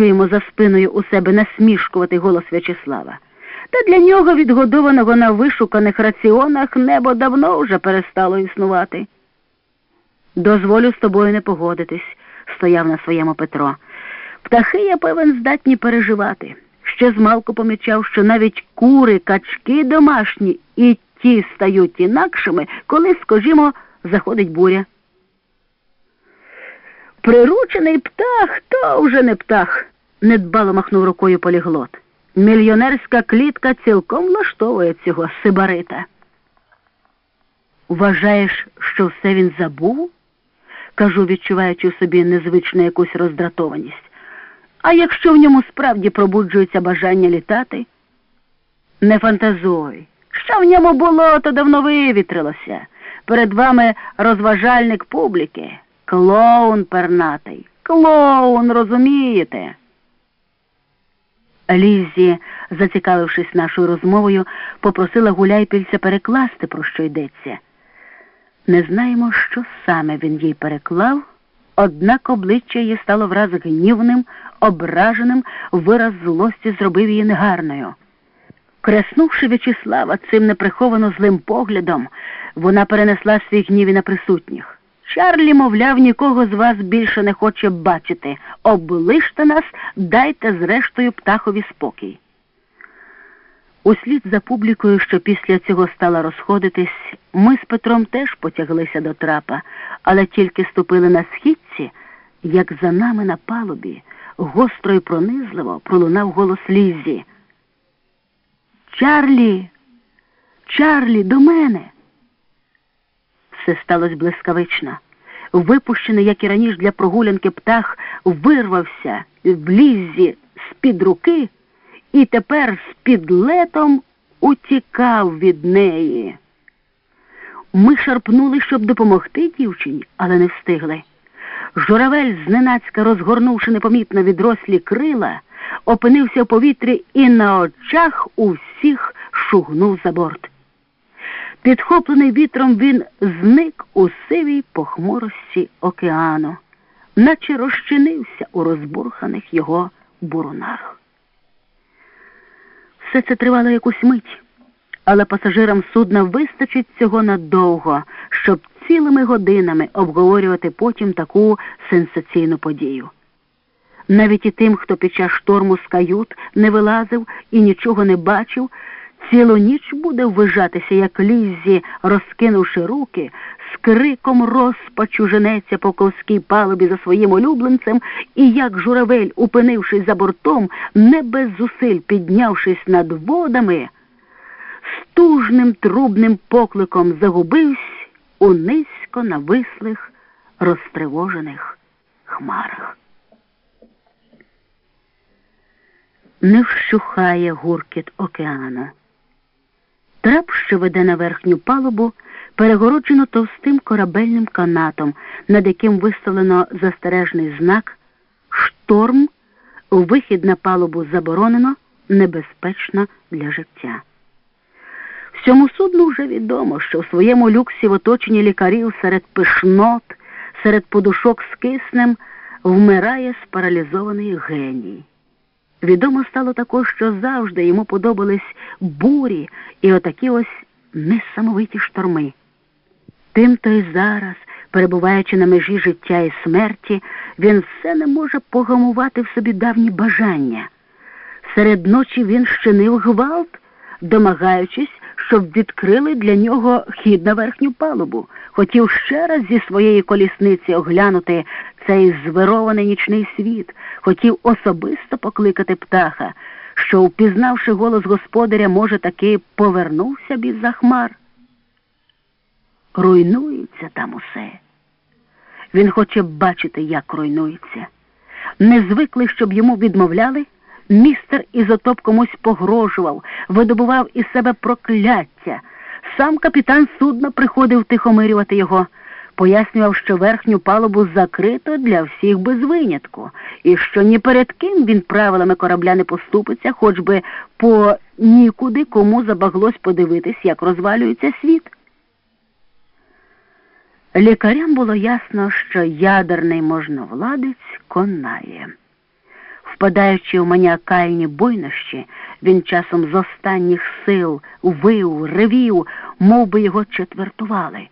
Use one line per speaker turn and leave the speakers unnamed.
чуємо за спиною у себе насмішкувати голос В'ячеслава. Та для нього, відгодованого на вишуканих раціонах, небо давно вже перестало існувати. Дозволю з тобою не погодитись, стояв на своєму Петро. Птахи, я певен, здатні переживати. Ще змалку помічав, що навіть кури, качки домашні і ті стають інакшими, коли, скажімо, заходить буря. Приручений птах то вже не птах, недбало махнув рукою поліглот. Мільйонерська клітка цілком влаштовує цього сибарита. Вважаєш, що все він забув? кажу, відчуваючи в собі незвичну якусь роздратованість. А якщо в ньому справді пробуджується бажання літати? Не фантазуй. Що в ньому було, то давно вивітрилося. Перед вами розважальник публіки. Клоун пернатий. Клоун, розумієте? Лізі, зацікавившись нашою розмовою, попросила гуляйпільця перекласти, про що йдеться. Не знаємо, що саме він їй переклав, однак обличчя її стало враз гнівним, ображеним, вираз злості зробив її негарною. Креснувши В'ячеслава цим неприховано злим поглядом, вона перенесла свій гнів і на присутніх. Чарлі, мовляв, нікого з вас більше не хоче бачити. Облиште нас, дайте зрештою птахові спокій. Услід за публікою, що після цього стала розходитись, ми з Петром теж потяглися до трапа, але тільки ступили на східці, як за нами на палубі, гостро і пронизливо пролунав голос Лізі. Чарлі, Чарлі, до мене. Все сталося блискавично. Випущений, як і раніше для прогулянки птах, вирвався в лізі з-під руки і тепер з підлетом утікав від неї. Ми шарпнули, щоб допомогти дівчині, але не встигли. Журавель, зненацька розгорнувши непомітно відрослі крила, опинився в повітрі і на очах у всіх шугнув за борт. Підхоплений вітром, він зник у сивій похмурості океану, наче розчинився у розбурханих його бурунах. Все це тривало якусь мить, але пасажирам судна вистачить цього надовго, щоб цілими годинами обговорювати потім таку сенсаційну подію. Навіть і тим, хто під час шторму з кают не вилазив і нічого не бачив, цілу ніч буде ввижатися, як лізі, розкинувши руки, з криком розпачу женеться по ковській палубі за своїм улюбленцем, і як журавель, упинившись за бортом, не без зусиль піднявшись над водами, стужним трубним покликом загубився у низько навислих, розтривожених хмарах. Не вщухає гуркіт океану. Трап, що веде на верхню палубу, перегороджено товстим корабельним канатом, над яким виставлено застережний знак Шторм, вихід на палубу заборонено, небезпечно для життя. Всьому судну вже відомо, що в своєму люксі в оточенні лікарів серед пишнот, серед подушок з киснем вмирає спаралізований геній. Відомо стало також, що завжди йому подобались бурі і отакі ось несамовиті шторми. Тим то й зараз, перебуваючи на межі життя і смерті, він все не може погамувати в собі давні бажання. Серед ночі він щинив гвалт, домагаючись, щоб відкрили для нього хід на верхню палубу. Хотів ще раз зі своєї колісниці оглянути цей звирований нічний світ, хотів особисто покликати птаха, що, впізнавши голос господаря, може, таки повернувся б із-за хмар. Руйнується там усе. Він хоче бачити, як руйнується. Не звикли, щоб йому відмовляли. Містер Ізотоп комусь погрожував, видобував із себе прокляття. Сам капітан судна приходив тихомирювати його, пояснював, що верхню палубу закрито для всіх без винятку, і що ні перед ким він правилами корабля не поступиться, хоч би по нікуди кому забаглось подивитись, як розвалюється світ. Лікарям було ясно, що ядерний можновладець конає. Впадаючи в маніакальні бойнощі, він часом з останніх сил вив, ревів, мов би його четвертували.